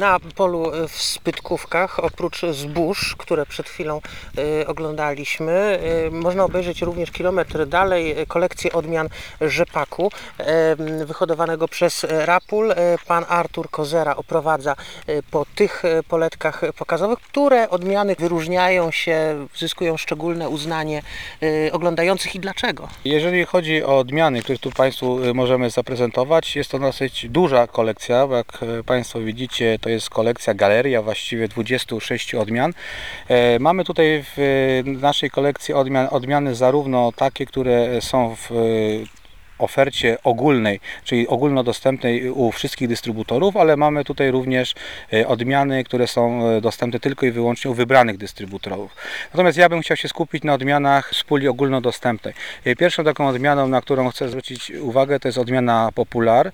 Na polu y, w Spytkówkach, oprócz zbóż, które przed chwilą y, oglądaliśmy, y, można obejrzeć również kilometr dalej kolekcję odmian rzepaku wyhodowanego przez Rapul. Pan Artur Kozera oprowadza po tych poletkach pokazowych, które odmiany wyróżniają się, zyskują szczególne uznanie oglądających i dlaczego. Jeżeli chodzi o odmiany, które tu Państwu możemy zaprezentować, jest to dosyć duża kolekcja, bo jak Państwo widzicie, to jest kolekcja, galeria właściwie 26 odmian. E, Mamy tutaj w naszej kolekcji odmian, odmiany zarówno takie, które są w ofercie ogólnej, czyli ogólnodostępnej u wszystkich dystrybutorów, ale mamy tutaj również e, odmiany, które są e, dostępne tylko i wyłącznie u wybranych dystrybutorów. Natomiast ja bym chciał się skupić na odmianach z puli ogólnodostępnej. E, Pierwszą taką odmianą, na którą chcę zwrócić uwagę, to jest odmiana Popular.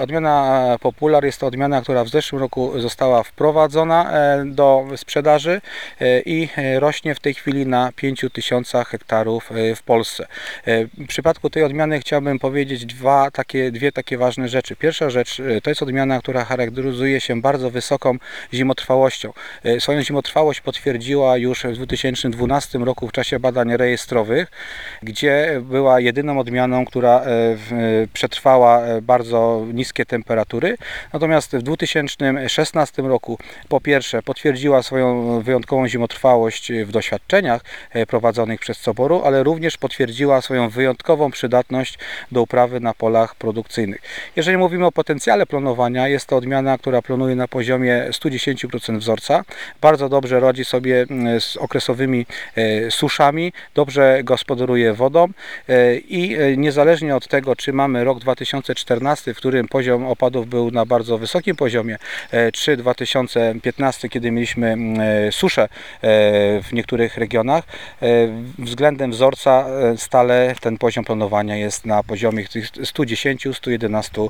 Odmiana Popular jest to odmiana, która w zeszłym roku została wprowadzona do sprzedaży i rośnie w tej chwili na 5000 hektarów w Polsce. W przypadku tej odmiany chciałbym powiedzieć dwa takie, dwie takie ważne rzeczy. Pierwsza rzecz e, to jest odmiana, która charakteryzuje się bardzo wysoką zimotrwałością. E, Swoją zimotrwałość potwierdziła już w 2012 roku w czasie badań rejestrowych, gdzie była jedyną odmianą, która e, przetrwała bardzo niskie temperatury. Natomiast w 2016 roku po pierwsze potwierdziła swoją wyjątkową zimotrwałość w doświadczeniach prowadzonych przez Coboru, ale również potwierdziła swoją wyjątkową przydatność do uprawy na polach produkcyjnych. Jeżeli mówimy o potencjale planowania, jest to odmiana, która plonuje na poziomie 110% wzorca. Bardzo dobrze radzi sobie mm, z okresowymi e, suszami, dobrze gospodaruje wodą e, i e, niezależnie od tego, czy mamy rok 2014, w którym poziom opadów był na bardzo wysokim poziomie, czy 2015, kiedy mieliśmy mm, suszę w niektórych regionach, względem wzorca stale ten poziom planowania jest na poziomie tych 110-111%.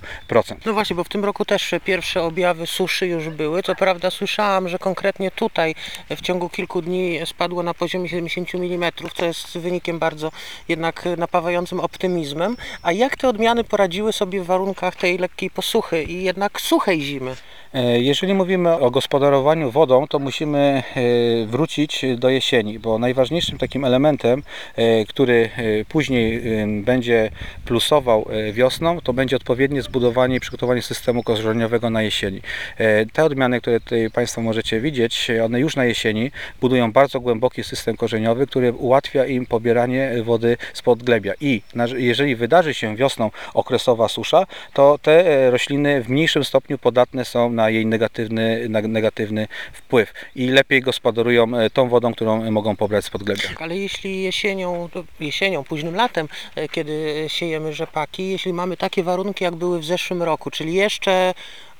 No właśnie, bo w tym roku też pierwsze objawy suszy już były. Co prawda słyszałam, że konkretnie tutaj w ciągu kilku dni spadło na poziomie 70 mm, co jest wynikiem bardzo jednak napawającym optymizmem. A jak te odmiany poradziły sobie w warunkach tej lekkiej posuchy i jednak suchej zimy? E, Jeżeli mówimy o gospodarowaniu wodą, to musimy e, wrócić do jesieni, bo najważniejszym takim elementem, e, który później będzie plusował e, wiosną, to będzie odpowiednie zbudowanie i przygotowanie systemu korzeniowego na jesieni. E, Te odmiany, które tutaj Państwo możecie widzieć, one już na jesieni budują bardzo głęboki system korzeniowy, który ułatwia im pobieranie wody spod glebia. I jeżeli wydarzy się wiosną okresowa susza, to te e, rośliny w mniejszym stopniu podatne są na jej negatywny, na negatywny wpływ i lepiej gospodarują tą wodą, którą mogą pobrać spod glebia. Ale jeśli jesienią, jesienią, późnym latem, kiedy siejemy rzepaki, jeśli mamy takie warunki, jak były w zeszłym roku, czyli jeszcze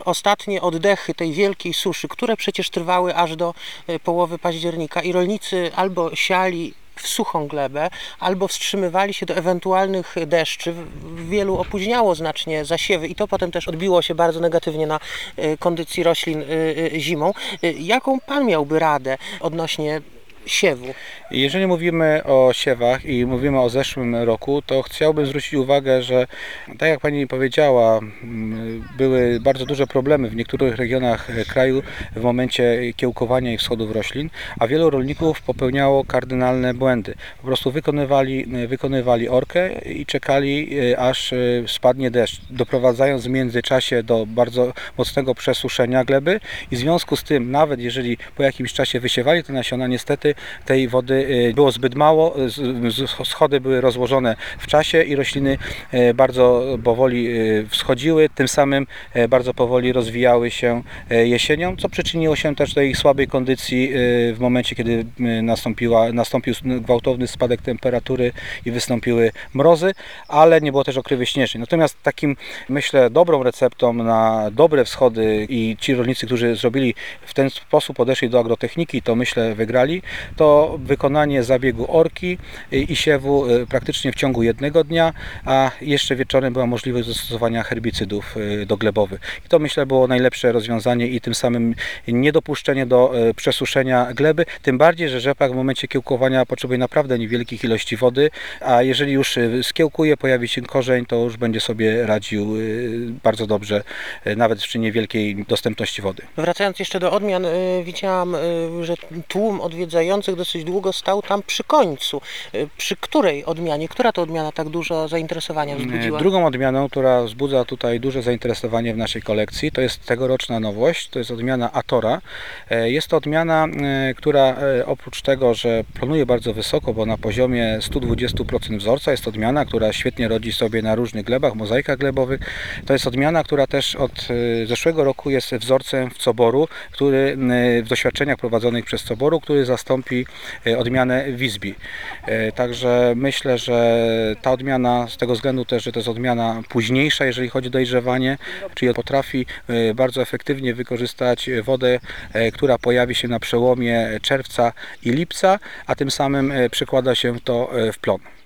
ostatnie oddechy tej wielkiej suszy, które przecież trwały aż do e, połowy października i rolnicy albo siali w suchą glebę, albo wstrzymywali się do ewentualnych deszczy. Wielu opóźniało znacznie zasiewy i to potem też odbiło się bardzo negatywnie na e, kondycji roślin e, zimą. Jaką Pan miałby radę odnośnie siewu? Jeżeli mówimy o siewach i mówimy o zeszłym roku, to chciałbym zwrócić uwagę, że tak jak Pani powiedziała, były bardzo duże problemy w niektórych regionach e, kraju w momencie kiełkowania i wschodów roślin, a wielu rolników popełniało kardynalne błędy. Po prostu wykonywali, wykonywali orkę i czekali e, aż e, spadnie deszcz, doprowadzając w międzyczasie do bardzo mocnego przesuszenia gleby i w związku z tym, nawet jeżeli po jakimś czasie wysiewali te nasiona, niestety tej wody e, było zbyt mało, z- schody były rozłożone w czasie i rośliny e, bardzo powoli wschodziły, tym samym bardzo powoli rozwijały się jesienią, co przyczyniło się też do ich słabej kondycji w momencie, kiedy nastąpiła, nastąpił gwałtowny spadek temperatury i wystąpiły mrozy, ale nie było też okrywy śnieżnej. Natomiast takim, myślę, dobrą receptą na dobre wschody i ci rolnicy, którzy zrobili w ten sposób, podeszli do agrotechniki, to myślę wygrali, to wykonanie zabiegu orki i siewu y, praktycznie w ciągu jednego dnia, a jeszcze wieczorem była możliwość zastosowania herbicydów y, doglebowych. I to myślę było najlepsze rozwiązanie i tym samym niedopuszczenie do y, przesuszenia gleby, tym bardziej, że rzepak w momencie kiełkowania potrzebuje naprawdę niewielkich ilości wody, a jeżeli już skiełkuje, pojawi się korzeń, to już będzie sobie radził bardzo dobrze, nawet przy niewielkiej dostępności wody. Wracając jeszcze do odmian, widziałam, że tłum odwiedzających dosyć długo stał tam przy końcu. Y, Przy której odmianie, która to odmiana tak dużo zainteresowania wzbudziła? E, Drugą odmianą, która wzbudza tutaj duże zainteresowanie w naszej kolekcji, to jest tegoroczna nowość, to jest odmiana Atora. E, Jest to odmiana, która oprócz tego, że planuje bardzo wysoko, bo na poziomie 120% wzorca, jest odmiana, która świetnie rodzi sobie na różnych glebach, mozaikach glebowych. To jest odmiana, która też od zeszłego roku jest wzorcem w Coboru, który w doświadczeniach prowadzonych przez Coboru, który zastąpi e, odmianę Wisbi. E, Także myślę, że ta odmiana z tego względu też, że to jest odmiana późniejsza, jeżeli chodzi o dojrzewanie, czyli potrafi e, bardzo efektywnie wykorzystać wodę, która pojawi się na przełomie czerwca i lipca, a tym samym przekłada się to w plon.